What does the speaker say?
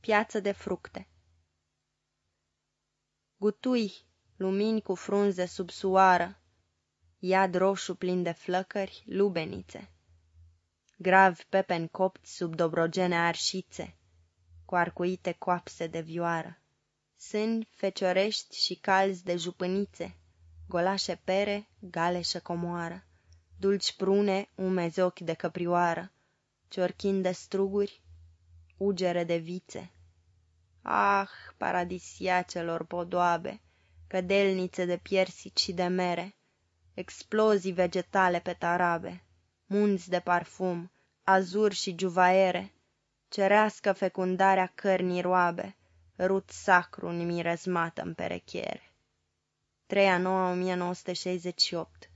Piață de fructe. Gutui, lumini cu frunze sub soară, Iad roșu plin de flăcări, lubenițe, Gravi pepeni copți sub dobrogene arșițe, Cu arcuite coapse de vioară, Sâni feciorești și calzi de jupânițe, Golașe pere, galeșă comoară, Dulci prune, umezi ochi de căprioară, Ciorchin de struguri, ugere de vițe. Ah, paradisiacelor podoabe, cădelnițe de piersici și de mere, explozii vegetale pe tarabe, munți de parfum, azur și juvaere, cerească fecundarea cărnii roabe, rut sacru mirezmată în perechiere. 3 a 9 1968